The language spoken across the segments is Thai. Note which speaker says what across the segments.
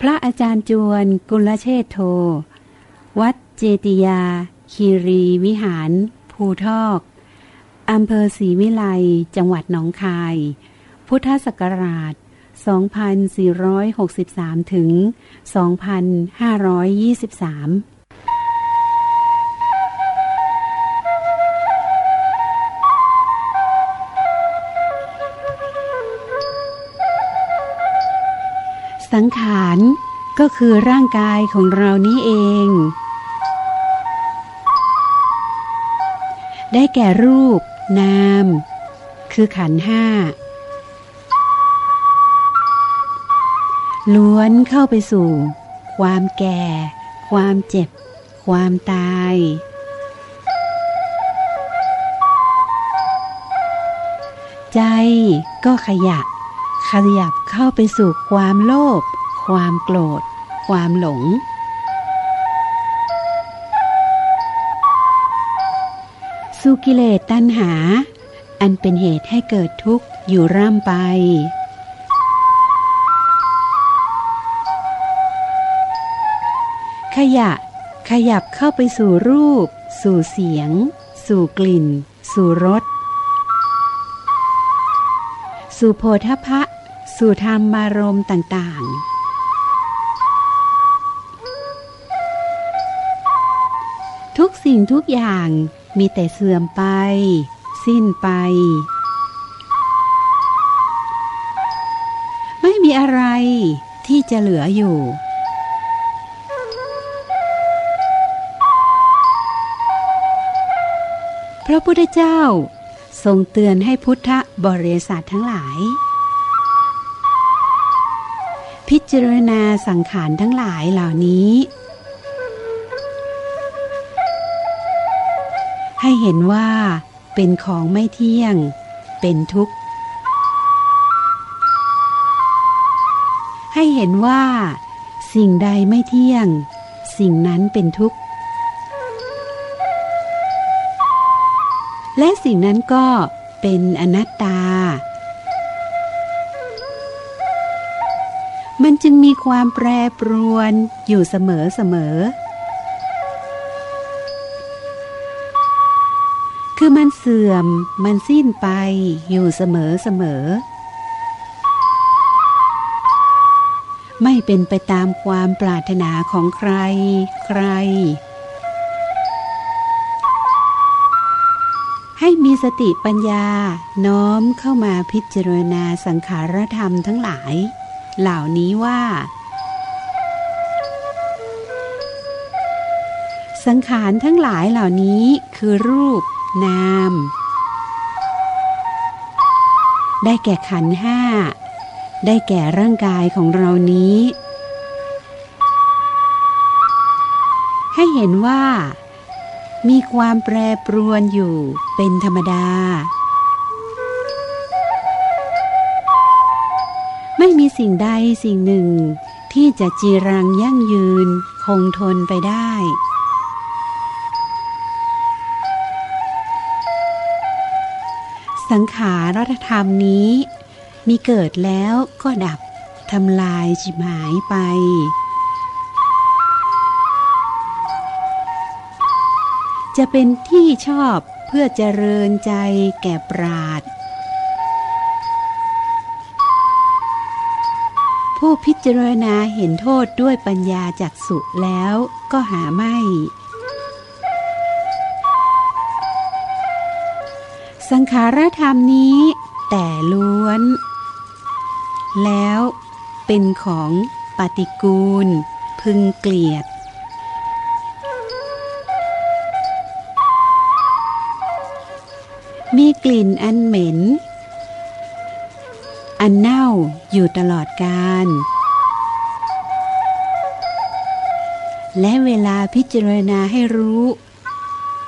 Speaker 1: พระอาจารย์จวนกุลเชษโท วัดเจติยา คีรีวิหาร ภูทอกอำเภอศรีวิไลจังหวัดหนองคาย พุทธศักราช 2463 ถึง 2523 สังขารก็คือร่างกายของเรานี้เอง ได้แก่รูป นาม คือขันห้า ล้วนเข้าไปสู่ ความแก่ ความเจ็บ ความตาย ใจก็ขยะ ขยับเข้าไปสู่ความโลภ ความโกรธ ความหลง สุกิเลสตัณหา อันเป็นเหตุให้เกิดทุกข์อยู่ร่ำไป ขยะ ขยับเข้าไปสู่รูป สู่เสียง สู่กลิ่น สู่รสสู่โพธพะ สู่ธรรมารมณ์ต่างๆ ทุกสิ่งทุกอย่างมีแต่เสื่อมไป สิ้นไป ไม่มีอะไรที่จะเหลืออยู่ พระพุทธเจ้าทรงเตือนให้พุทธบริษัททั้งหลาย พิจารณาสังขารทั้งหลายเหล่านี้ ให้เห็นว่าเป็นของไม่เที่ยง เป็นทุกข์ ให้เห็นว่า สิ่งใดไม่เที่ยง สิ่งนั้นเป็นทุกข์ และสิ่งนั้นก็เป็นอนัตตา จึงมีความแปรปรวนอยู่เสมอเสมอ คือมันเสื่อมมันสิ้นไปอยู่เสมอเสมอ ไม่เป็นไปตามความปรารถนาของใคร ใคร ให้มีสติปัญญาน้อมเข้ามาพิจารณาสังขารธรรมทั้งหลาย เหล่านี้ว่า สังขารทั้งหลายเหล่านี้คือรูป นาม ได้แก่ขันห้า ได้แก่ร่างกายของเรานี้ ให้เห็นว่า มีความแปรปรวนอยู่เป็นธรรมดา มีสิ่งใดสิ่งหนึ่ง ที่จะจีรังยั่งยืนคงทนไปได้ สังขารรัตธรรมนี้ มีเกิดแล้วก็ดับทำลายจิบหายไปจะเป็นที่ชอบเพื่อเจริญใจแก่ปราด ผู้พิจารณาเห็นโทษด้วยปัญญาจากสุแล้วก็หาไม่ สังขารธรรมนี้ แต่ล้วน แล้วเป็นของปฏิกูล พึงเกลียด มีกลิ่นอันเหม็น อันเน่าอยู่ตลอดกาลและเวลาพิจารณาให้รู้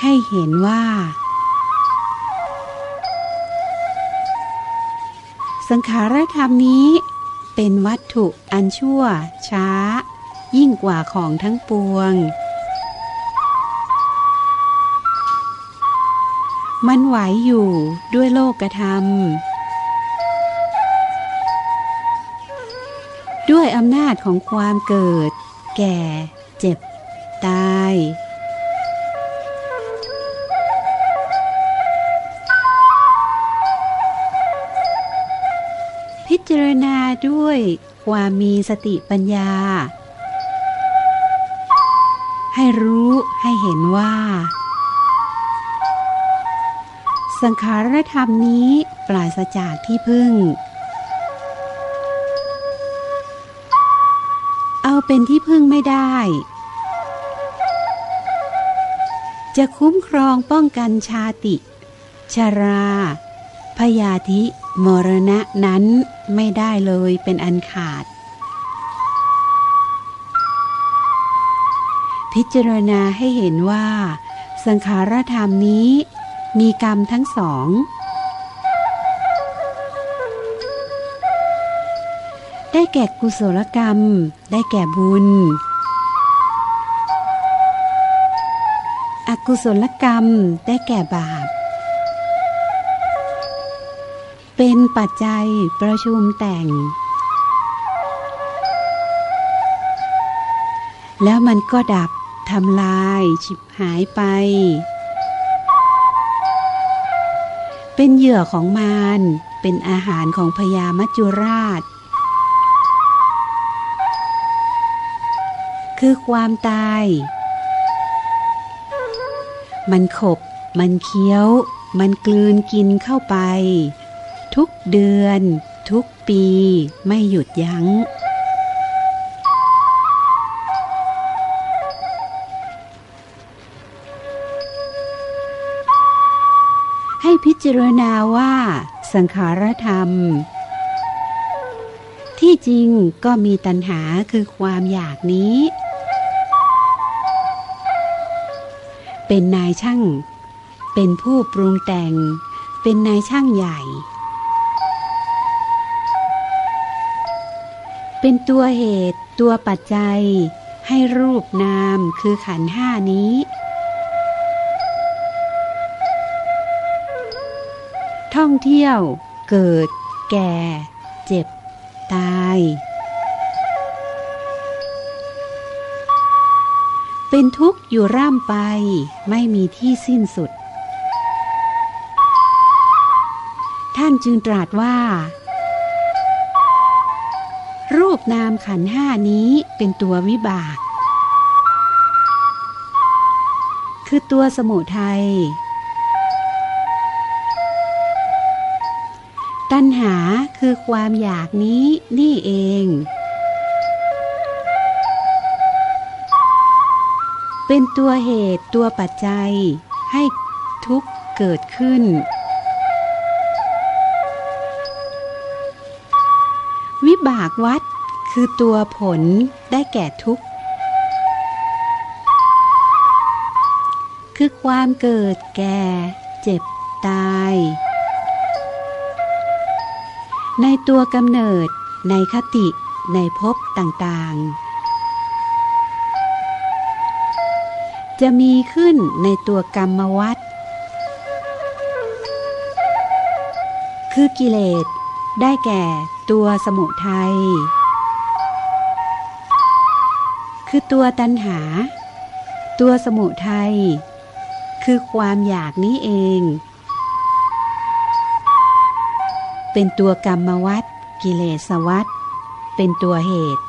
Speaker 1: ให้เห็นว่า สังขารธรรมนี้เป็นวัตถุอันชั่ว ช้า ยิ่งกว่าของทั้งปวง มันไหวอยู่ด้วยโลกธรรม ด้วยอำนาจของความเกิด แก่ เจ็บ ตาย พิจารณาด้วยความมีสติปัญญา ให้รู้ให้เห็นว่า สังขารธรรมนี้ปราศจากที่พึ่ง เป็นที่พึ่งไม่ได้ จะคุ้มครองป้องกันชาติชรา พยาธิ มรณะนั้นไม่ได้เลยเป็นอันขาด พิจารณาให้เห็นว่า สังขารธรรมนี้มีกรรมทั้งสอง ได้แก่กุศลกรรม ได้แก่บุญ อกุศลกรรม ได้แก่บาป เป็นปัจจัยประชุมแต่ง แล้วมันก็ดับทำลายฉิบหายไป เป็นเหยื่อของมาร เป็นอาหารของพญามัจจุราช คือความตาย มันขบ มันเคี้ยว มันกลืนกินเข้าไป ทุกเดือน ทุกปีไม่หยุดยัง้ง ให้พิจารณาว่า สังขารธรรมที่จริงก็มีตัณหาคือความอยากนี้ เป็นนายช่าง เป็นผู้ปรุงแต่ง เป็นนายช่างใหญ่ เป็นตัวเหตุตัวปัจจัย ให้รูปนามคือขันห้านี้ ท่องเที่ยว เกิด แก่ เจ็บ ตาย เป็นทุกข์อยู่ร่ำไป ไม่มีที่สิ้นสุด ท่านจึงตรัสว่า รูปนามขันห้านี้เป็นตัววิบาก คือตัวสมุทัยตัณหาคือความอยากนี้นี่เอง เป็นตัวเหตุตัวปัจจัย ให้ทุกข์เกิดขึ้น วิบากวัดคือตัวผลได้แก่ทุกข์ คือความเกิดแก่ เจ็บตาย ในตัวกำเนิดในคติในภพต่างๆ จะมีขึ้นในตัวกรรมวัฏคือกิเลสได้แก่ตัวสมุทัย คือตัวตัณหา ตัวสมุทัย คือความอยากนี้เอง เป็นตัวกรรมวัฏกิเลสวัฏเป็นตัวเหตุ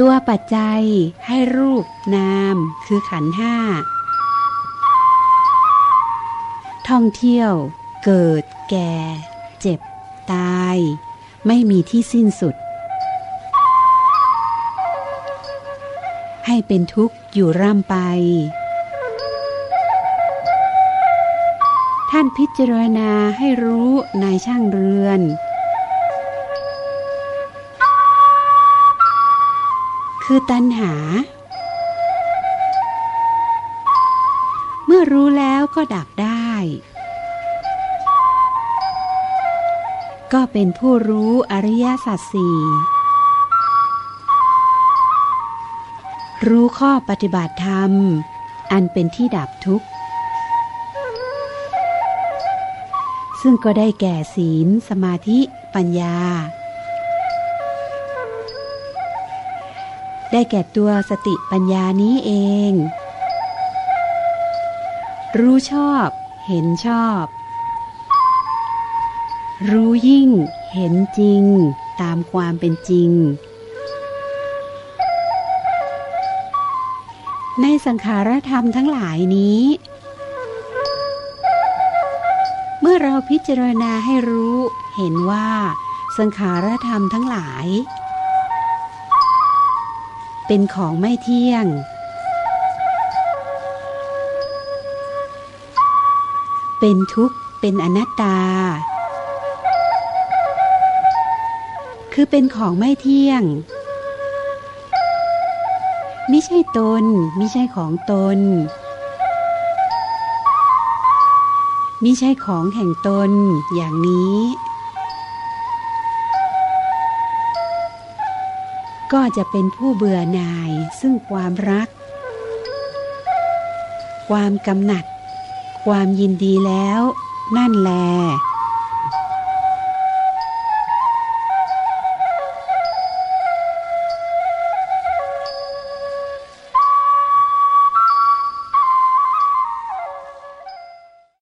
Speaker 1: ตัวปัจจัยให้รูปนามคือขันห้า ท่องเที่ยว เกิด แก่ เจ็บ ตาย ไม่มีที่สิ้นสุด ให้เป็นทุกข์อยู่ร่ำไป ท่านพิจารณาให้รู้นายช่างเรือน คือตัณหา เมื่อรู้แล้วก็ดับได้ ก็เป็นผู้รู้อริยสัจสี่รู้ข้อปฏิบัติธรรม อันเป็นที่ดับทุกข์ ซึ่งก็ได้แก่ศีล สมาธิ ปัญญา ได้แก่ตัวสติปัญญานี้เอง รู้ชอบ เห็นชอบ รู้ยิ่ง เห็นจริง ตามความเป็นจริง ในสังขารธรรมทั้งหลายนี้เมื่อเราพิจารณาให้รู้เห็นว่าสังขารธรรมทั้งหลาย เป็นของไม่เที่ยง เป็นทุกข์ เป็นอนัตตา คือเป็นของไม่เที่ยงไม่ใช่ตนไม่ใช่ของตนมิใช่ของแห่งตนอย่างนี้ ก็จะเป็นผู้เบื่อหน่ายซึ่งความรัก ความกำหนัด ความยินดีแล้ว นั่นแล